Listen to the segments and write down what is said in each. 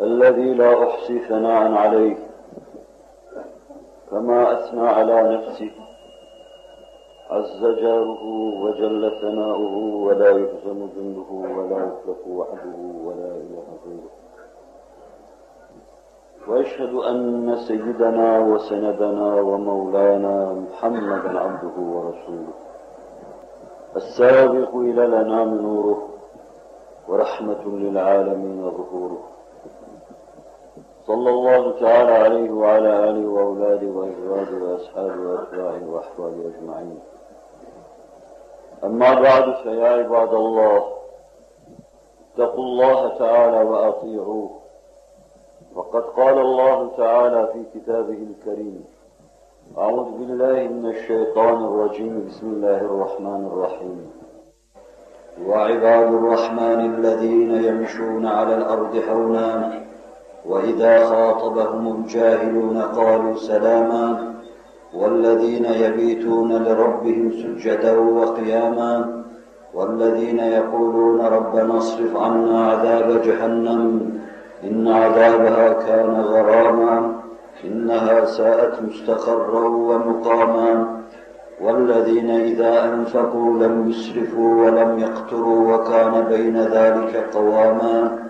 الذي لا أحصي ثناء عليه كما أثنى على نفسه. عز جاره وجل ثناؤه ولا يهزم جنده ولا يخلق وعده ولا إله غيره. وأشهد أن سيدنا وسندنا ومولانا محمدا عبده ورسوله. السابق إلى الأنام نوره ورحمة للعالمين ظهوره. صلى الله تعالى عليه وعلى آله وأولاده وأزواجه وأصحابه وأتباعه وأحفاده أجمعين. أما بعد فيا عباد الله اتقوا الله تعالى وأطيعوه. وقد قال الله تعالى في كتابه الكريم أعوذ بالله من الشيطان الرجيم. بسم الله الرحمن الرحيم. وعباد الرحمن الذين يمشون على الأرض حونا وإذا خاطبهم الجاهلون قالوا سلاما والذين يبيتون لربهم سجدا وقياما والذين يقولون ربنا اصرف عنا عذاب جهنم إن عذابها كان غراما إنها ساءت مستقرا ومقاما والذين إذا أنفقوا لم يسرفوا ولم يقتروا وكان بين ذلك قواما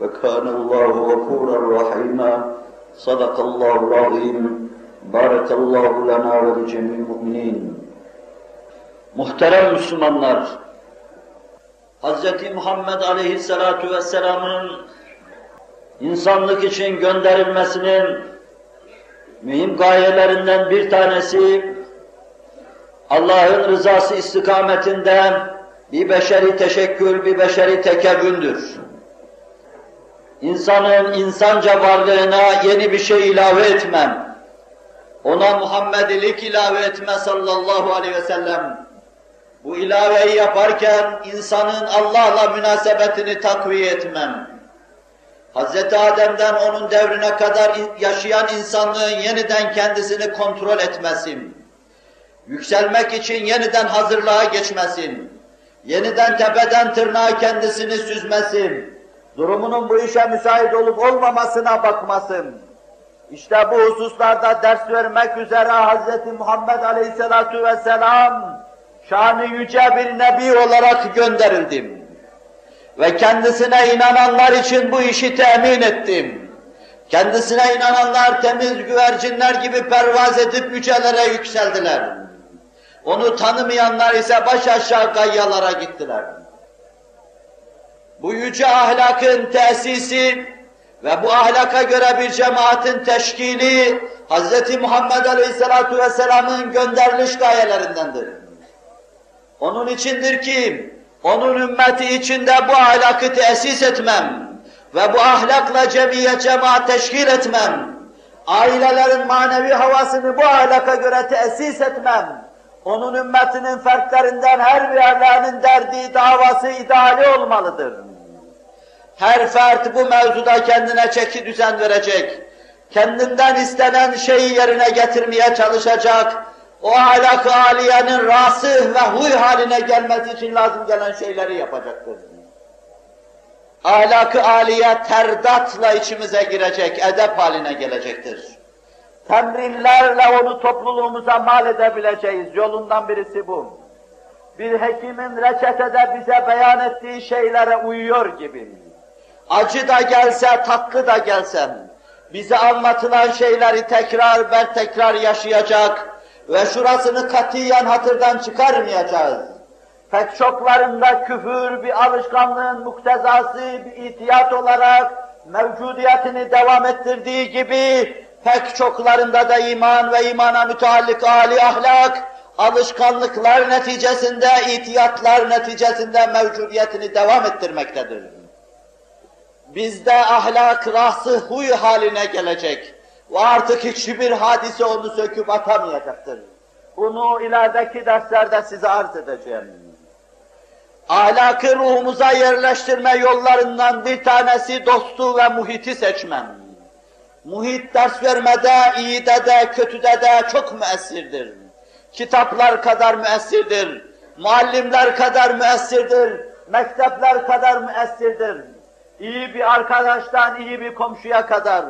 وكان الله غفورا رحيما صدق الله العظيم بارك الله لنا ولجميع المؤمنين Muhterem Müslümanlar, Hz. Muhammed Aleyhisselatu Vesselam'ın insanlık için gönderilmesinin mühim gayelerinden bir tanesi Allah'ın rızası istikametinde bir beşeri teşekkür, bir beşeri tekevvündür. İnsanın insanca varlığına yeni bir şey ilave etmem, ona Muhammedilik ilave etme sallallahu aleyhi ve sellem. Bu ilaveyi yaparken insanın Allah'la münasebetini takviye etmem. Hz. Adem'den onun devrine kadar yaşayan insanlığın yeniden kendisini kontrol etmesin. Yükselmek için yeniden hazırlığa geçmesin. Yeniden tepeden tırnağa kendisini süzmesin. Durumunun bu işe müsait olup olmamasına bakmasın. İşte bu hususlarda ders vermek üzere Hz. Muhammed Aleyhisselatu Vesselam şanı yüce bir nebi olarak gönderildim ve kendisine inananlar için bu işi temin ettim. Kendisine inananlar temiz güvercinler gibi pervaz edip yücelere yükseldiler. Onu tanımayanlar ise baş aşağı gayyalara gittiler. Bu yüce ahlakın tesisi ve bu ahlaka göre bir cemaatin teşkili Hz. Muhammed Aleyhisselatü Vesselam'ın gönderiliş gayelerindendir. Onun içindir ki onun ümmeti içinde bu ahlakı tesis etmem ve bu ahlakla cemiyet cemaat teşkil etmem, ailelerin manevi havasını bu ahlaka göre tesis etmem, onun ümmetinin fertlerinden her birlerinin derdi, davası, ideali olmalıdır. Her fert bu mevzuda kendine çeki düzen verecek, kendinden istenen şeyi yerine getirmeye çalışacak, o ahlak-ı aliyenin rasih ve huy haline gelmesi için lazım gelen şeyleri yapacaktır. Ahlak-ı aliye terdatla içimize girecek, edep haline gelecektir. Temrinlerle onu topluluğumuza mal edebileceğiz. Yolundan birisi bu. Bir hekimin reçetede bize beyan ettiği şeylere uyuyor gibi. Acı da gelse, tatlı da gelsen, bize anlatılan şeyleri tekrar ver tekrar yaşayacak ve şurasını katiyen hatırdan çıkarmayacağız. Pek çoklarında küfür bir alışkanlığın muktezası, bir ihtiyat olarak mevcudiyetini devam ettirdiği gibi pek çoklarında da iman ve imana müteallik âli ahlak, alışkanlıklar neticesinde, ihtiyatlar neticesinde mevcudiyetini devam ettirmektedir. Bizde ahlak rası huy haline gelecek ve artık hiçbir hadise onu söküp atamayacaktır. Bunu ilerideki derslerde size arz edeceğim. Ahlakı ruhumuza yerleştirme yollarından bir tanesi dostu ve muhiti seçmem. Muhit ders vermede, iyide de, kötüde de çok müessirdir. Kitaplar kadar müessirdir, muallimler kadar müessirdir, mektepler kadar müessirdir. İyi bir arkadaştan iyi bir komşuya kadar,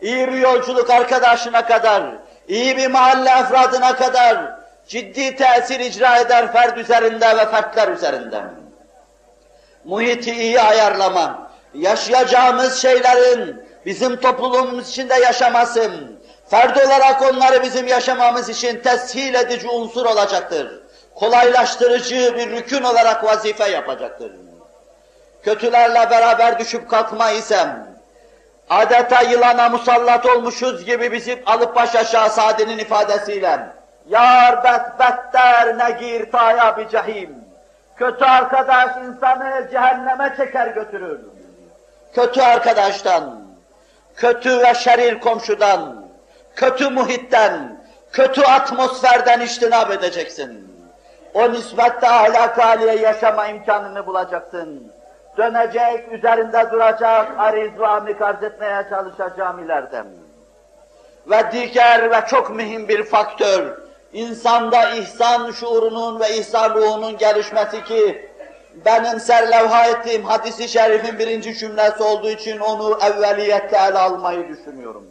iyi bir yolculuk arkadaşına kadar, iyi bir mahalle efradına kadar ciddi tesir icra eder ferd üzerinde ve fertler üzerinde. Muhiti iyi ayarlama, yaşayacağımız şeylerin bizim toplumumuz içinde yaşamasın, ferd olarak onları bizim yaşamamız için teshil edici unsur olacaktır. Kolaylaştırıcı bir rükün olarak vazife yapacaktır. Kötülerle beraber düşüp kalkma isem, adeta yılana musallat olmuşuz gibi bizi alıp baş aşağı Sadi'nin ifadesiyle, Yar bet better negir taya bir cehim. Kötü arkadaş insanı cehenneme çeker götürür. Kötü arkadaştan, kötü ve şerir komşudan, kötü muhitten, kötü atmosferden iştinab edeceksin. O nispette ahlak yaşama imkanını bulacaksın. Dönecek, üzerinde duracak, ariz ve amik arz etmeye çalışacağım ileride. Ve diğer ve çok mühim bir faktör, insanda ihsan şuurunun ve ihsan ruhunun gelişmesi ki, benim serlevha ettiğim hadisi şerifin birinci cümlesi olduğu için onu evveliyette ele almayı düşünüyorum.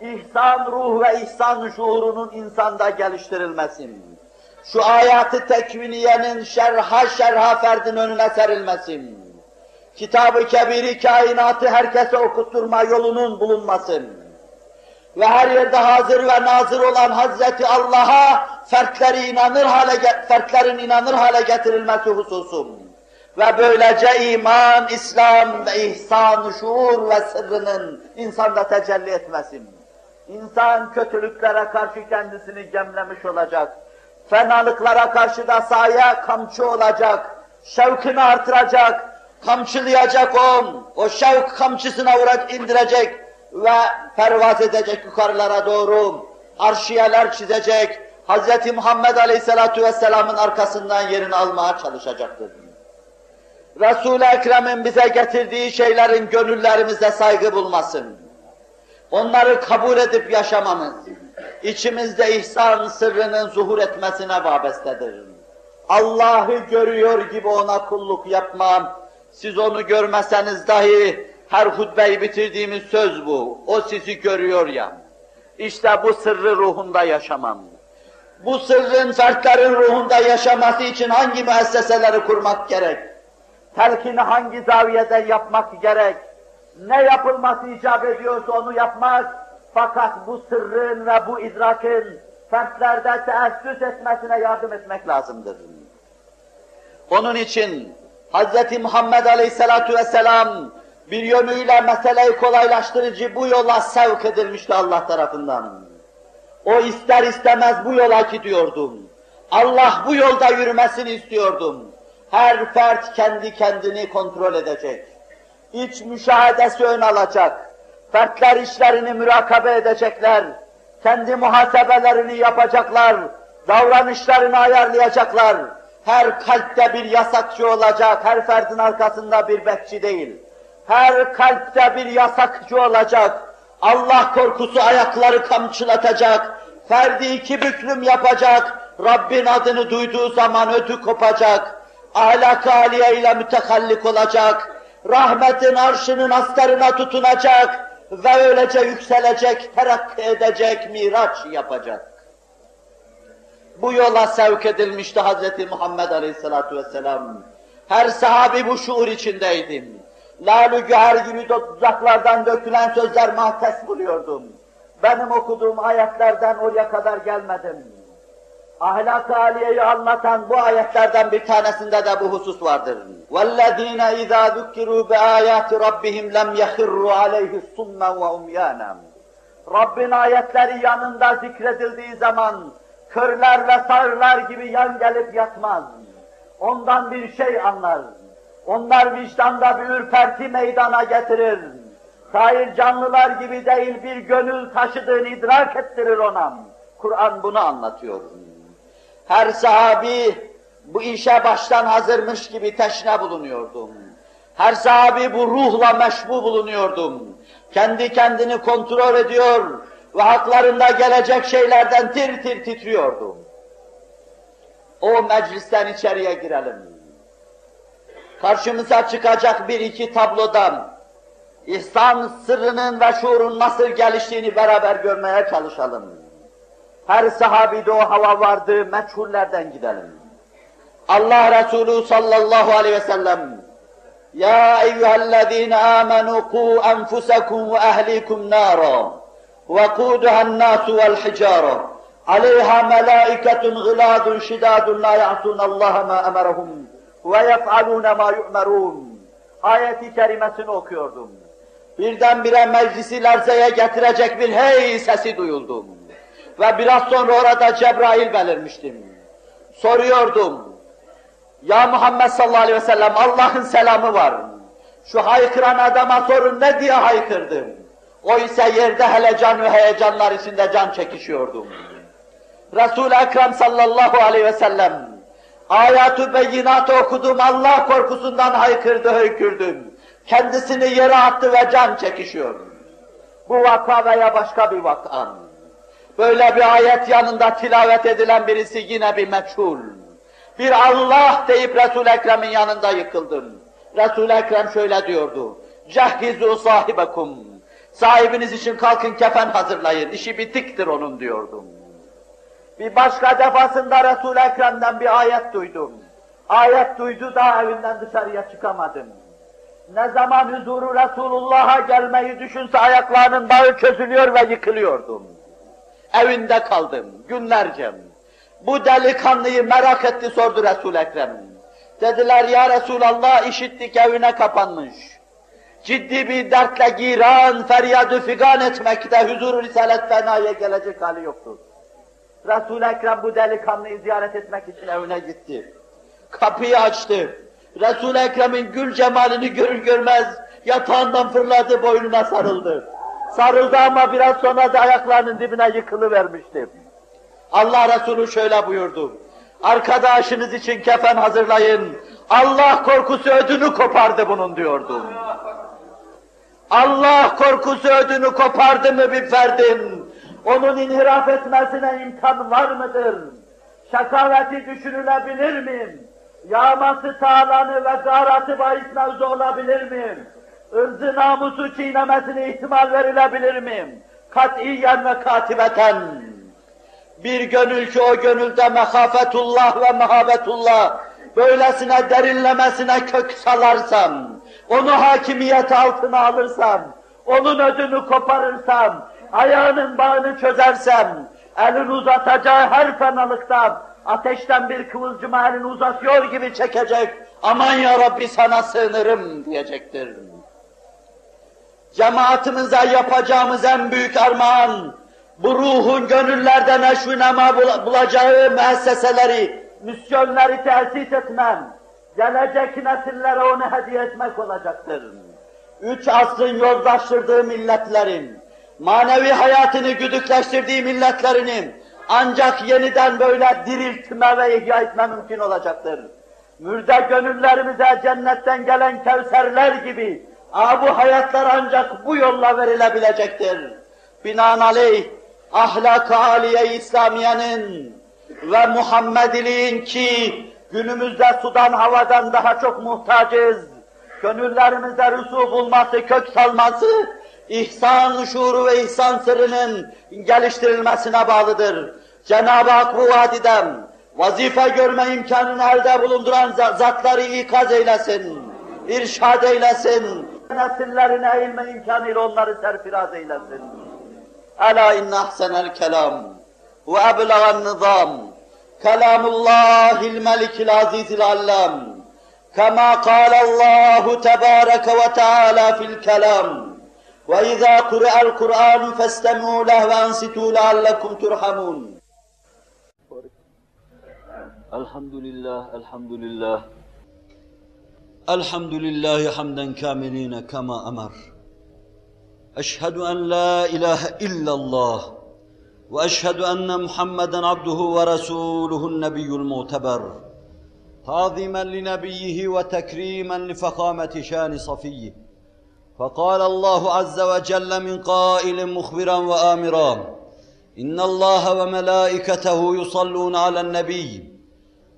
İhsan ruh ve ihsan şuurunun insanda geliştirilmesi. Şu ayatı tekviniyenin şerha şerha ferdin önüne serilmesi. Kitab-ı Kebiri kainatı herkese okutturma yolunun bulunması. Ve her yerde hazır ve nazır olan Hazreti Allah'a fertleri inanır hale fertlerin inanır hale getirilmesi hususum. Ve böylece iman, İslam ve ihsan, şuur ve sırrının insanda tecelli etmesi. İnsan kötülüklere karşı kendisini gemlemiş olacak. Fenalıklara karşı da sahaya kamçı olacak. Şevkini artıracak, kamçılayacak on. O şevk kamçısına uğrat indirecek ve pervaz edecek yukarılara doğru. Arşiyeler çizecek. Hz. Muhammed Aleyhisselatü Vesselam'ın arkasından yerini almaya çalışacaktır. Resul-i Ekrem'in bize getirdiği şeylerin gönüllerimizde saygı bulmasın. Onları kabul edip yaşamamız, içimizde ihsan sırrının zuhur etmesine vabestedir. Allah'ı görüyor gibi ona kulluk yapmam, siz onu görmeseniz dahi her hutbeyi bitirdiğimiz söz bu. O sizi görüyor ya. İşte bu sırrı ruhunda yaşamam. Bu sırrın fertlerin ruhunda yaşaması için hangi müesseseleri kurmak gerek? Telkini hangi zaviyede yapmak gerek? Ne yapılması icap ediyorsa onu yapmak, fakat bu sırrın ve bu idrakın fertlerde teessüs etmesine yardım etmek lazımdır. Onun için Hz. Muhammed Aleyhisselatu Vesselam bir yönüyle meseleyi kolaylaştırıcı bu yola sevk edilmişti Allah tarafından. O ister istemez bu yola gidiyordum. Allah bu yolda yürümesini istiyordum. Her fert kendi kendini kontrol edecek. İç müşahedesi ön alacak. Fertler işlerini mürakabe edecekler. Kendi muhasebelerini yapacaklar. Davranışlarını ayarlayacaklar. Her kalpte bir yasakçı olacak, her ferdin arkasında bir bekçi değil. Her kalpte bir yasakçı olacak. Allah korkusu ayakları kamçılatacak. Ferdi iki büklüm yapacak. Rabbin adını duyduğu zaman ödü kopacak. Ahlak-ı aliye ile mütekallik olacak. Rahmetin arşının astarına tutunacak. Ve öylece yükselecek, terakki edecek, miraç yapacak. Bu yola sevk edilmişti Hz. Muhammed Aleyhisselatü Vesselam. Her sahabi bu şuur içindeydim. lalü güher gibi dudaklardan dökülen sözler mahtes buluyordum. Benim okuduğum ayetlerden oraya kadar gelmedim Ahlak-ı aliyeyi anlatan bu ayetlerden bir tanesinde de bu husus vardır. وَالَّذ۪ينَ اِذَا ذُكِّرُوا بِآيَاتِ رَبِّهِمْ لَمْ يَخِرُّوا عَلَيْهِ صُمًّا وَاُمْيَانًا Rabbin ayetleri yanında zikredildiği zaman körler ve sağırlar gibi yan gelip yatmaz. Ondan bir şey anlar. Onlar vicdanda bir ürperti meydana getirir. Sair canlılar gibi değil bir gönül taşıdığını idrak ettirir ona. Kur'an bunu anlatıyor. Her sahabi bu işe baştan hazırmış gibi teşne bulunuyordum. Her sahabi bu ruhla meşbu bulunuyordum. Kendi kendini kontrol ediyor ve haklarında gelecek şeylerden tir tir titriyordum. O meclisten içeriye girelim. Karşımıza çıkacak bir iki tablodan İhsan sırrının ve şuurun nasıl geliştiğini beraber görmeye çalışalım. Her sahabide o hava vardı, meçhullerden gidelim. Allah Resulü sallallahu aleyhi ve sellem Ya eyyühellezine amenu ku enfusekum ve ehlikum nara ve kuduhan nasu vel hicara aleyha melaiketun gıladun şidadun la ya'sunallaha ma emerahum ve yef'alune ma yu'merun ayeti kerimesini okuyordum. Birdenbire meclisi lerzeye getirecek bir hey sesi duyuldum. Ve biraz sonra orada Cebrail belirmiştim. Soruyordum. Ya Muhammed sallallahu aleyhi ve sellem Allah'ın selamı var. Şu haykıran adama sorun ne diye haykırdım. O ise yerde hele can ve heyecanlar içinde can çekişiyordum. Resul-i Ekrem sallallahu aleyhi ve sellem ayat-ı beyinatı okudum Allah korkusundan haykırdı höykürdüm. Kendisini yere attı ve can çekişiyor. Bu vaka veya başka bir vaka. Böyle bir ayet yanında tilavet edilen birisi yine bir meçhul. Bir Allah deyip Resul-i Ekrem'in yanında yıkıldım. Resul-i Ekrem şöyle diyordu. Cehhizu sahibekum. Sahibiniz için kalkın kefen hazırlayın. İşi bitiktir onun diyordum. Bir başka defasında Resul-i Ekrem'den bir ayet duydum. Ayet duydu da evinden dışarıya çıkamadım. Ne zaman huzuru Resulullah'a gelmeyi düşünse ayaklarının bağı çözülüyor ve yıkılıyordum. Evinde kaldım günlerce. Bu delikanlıyı merak etti sordu Resul Ekrem. Dediler ya Resulallah işittik evine kapanmış. Ciddi bir dertle giran, feryadı figan etmekte huzur risalet fenaya gelecek hali yoktur. Resul Ekrem bu delikanlıyı ziyaret etmek için evine gitti. Kapıyı açtı. Resul Ekrem'in gül cemalini görür görmez yatağından fırladı, boynuna sarıldı. Sarıldı ama biraz sonra da ayaklarının dibine yıkılıvermişti. Allah Resulü şöyle buyurdu. Arkadaşınız için kefen hazırlayın. Allah korkusu ödünü kopardı bunun diyordu. Allah korkusu ödünü kopardı mı bir ferdin? Onun inhiraf etmesine imkan var mıdır? Şakaveti düşünülebilir mi? Yağması tağlanı ve garatı bahis mevzu olabilir mi? Irzı namusu çiğnemesine ihtimal verilebilir mi? Katiyen ve katibeten. Bir gönül ki o gönülde mehafetullah ve mehabetullah böylesine derinlemesine kök salarsam, onu hakimiyet altına alırsam, onun ödünü koparırsam, ayağının bağını çözersem, elini uzatacağı her fenalıktan, ateşten bir kıvılcıma elini uzatıyor gibi çekecek, aman ya Rabbi sana sığınırım diyecektir cemaatimize yapacağımız en büyük armağan, bu ruhun gönüllerden eşvinema bulacağı müesseseleri, misyonları tesis etmem, gelecek nesillere onu hediye etmek olacaktır. Üç asrın yozlaştırdığı milletlerin, manevi hayatını güdükleştirdiği milletlerinin ancak yeniden böyle diriltme ve ihya etme mümkün olacaktır. Mürde gönüllerimize cennetten gelen kevserler gibi Aa, bu hayatlar ancak bu yolla verilebilecektir. Binaenaleyh ahlak-ı aliye İslamiye'nin ve Muhammediliğin ki günümüzde sudan havadan daha çok muhtacız. Gönüllerimizde rüsu bulması, kök salması, ihsan şuuru ve ihsan sırrının geliştirilmesine bağlıdır. Cenab-ı Hak bu vadiden vazife görme imkanını elde bulunduran zatları ikaz eylesin, irşad eylesin, Nesillerine eğilme imkanıyla onları serfiraz eylesin. Ela inne ahsenel kelam ve eblegan nizam kelamullahil melikil azizil allam كما قال الله تبارك وتعالى في الكلام وإذا قرأ القرآن فاستمعوا له وأنصتوا لعلكم ترحمون الحمد لله الحمد لله الحمد لله حمدا كاملين كما أمر أشهد أن لا إله إلا الله وأشهد أن محمدا عبده ورسوله النبي المعتبر تعظيما لنبيه وتكريما لفخامة شان صفيه فقال الله عز وجل من قائل مخبرا وآمرا إن الله وملائكته يصلون على النبي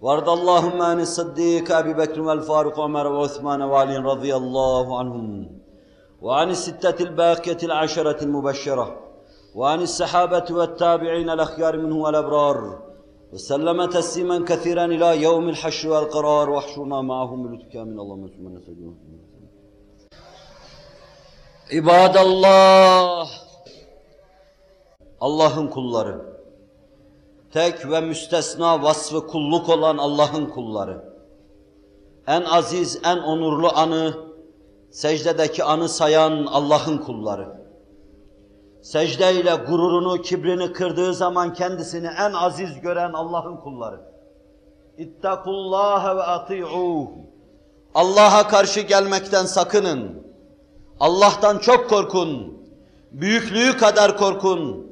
وارض اللهم عن الصديق أبي بكر والفاروق وعمر وعثمان وعلي رضي الله عنهم وعن الستة الباقية العشرة المبشرة وعن السحابة والتابعين الأخيار منه والأبرار وسلم تسليما كثيرا إلى يوم الحشر والقرار واحشرنا معهم بلطفك من اللهم ثم نسجد عباد الله Allah'ın kulları, tek ve müstesna vasfı kulluk olan Allah'ın kulları, en aziz, en onurlu anı, secdedeki anı sayan Allah'ın kulları, secdeyle gururunu, kibrini kırdığı zaman kendisini en aziz gören Allah'ın kulları. İttakullâhe ve ati'ûh. Allah'a karşı gelmekten sakının. Allah'tan çok korkun. Büyüklüğü kadar korkun.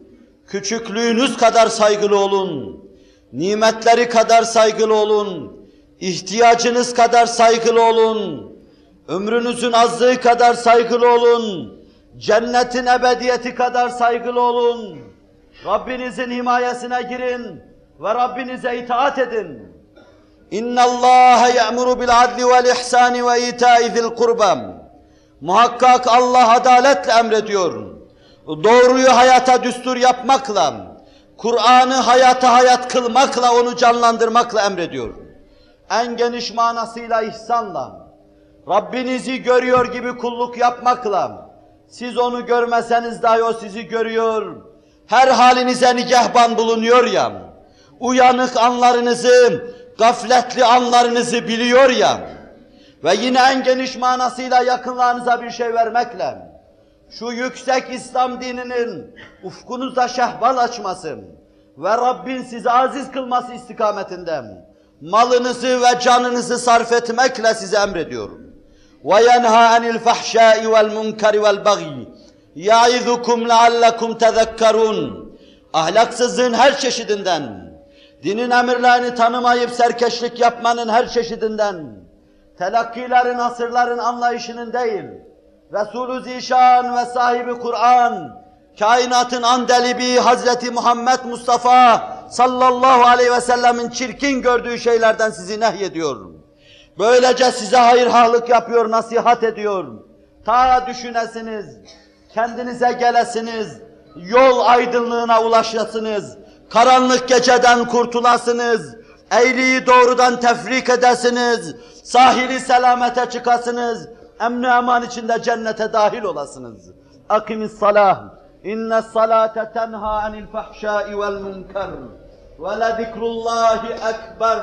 Küçüklüğünüz kadar saygılı olun. Nimetleri kadar saygılı olun. İhtiyacınız kadar saygılı olun. Ömrünüzün azlığı kadar saygılı olun. Cennetin ebediyeti kadar saygılı olun. Rabbinizin himayesine girin ve Rabbinize itaat edin. İnna Allah ya'muru bil adli vel ihsani ve ita'i zil kurbam. Muhakkak Allah adaletle emrediyor. Doğruyu hayata düstur yapmakla, Kur'an'ı hayata hayat kılmakla, onu canlandırmakla emrediyor. En geniş manasıyla ihsanla, Rabbinizi görüyor gibi kulluk yapmakla, siz onu görmeseniz dahi o sizi görüyor. Her halinize nigahban bulunuyor ya. Uyanık anlarınızı, gafletli anlarınızı biliyor ya. Ve yine en geniş manasıyla yakınlarınıza bir şey vermekle, şu yüksek İslam dininin ufkunuzda şehval açması ve Rabbin sizi aziz kılması istikametinde malınızı ve canınızı sarf etmekle size emrediyorum. وَيَنْهَا عَنِ الْفَحْشَاءِ وَالْمُنْكَرِ وَالْبَغْيِ يَعِذُكُمْ لَعَلَّكُمْ تَذَكَّرُونَ Ahlaksızlığın her çeşidinden, dinin emirlerini tanımayıp serkeşlik yapmanın her çeşidinden, telakkilerin, asırların anlayışının değil, Resulü Zişan ve sahibi Kur'an, kainatın andelibi Hazreti Muhammed Mustafa sallallahu aleyhi ve sellemin çirkin gördüğü şeylerden sizi nehyediyorum. Böylece size hayırhalık yapıyor, nasihat ediyor. Ta düşünesiniz, kendinize gelesiniz, yol aydınlığına ulaşasınız, karanlık geceden kurtulasınız, eğriyi doğrudan tefrik edesiniz, sahili selamete çıkasınız, emni eman içinde cennete dahil olasınız. Akimis salah. İnne salate tenha anil fahşai vel münker. Ve le zikrullahi ekber.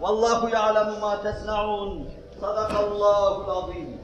Vallahu ya'lemu ma tesna'un. Sadakallahul azim.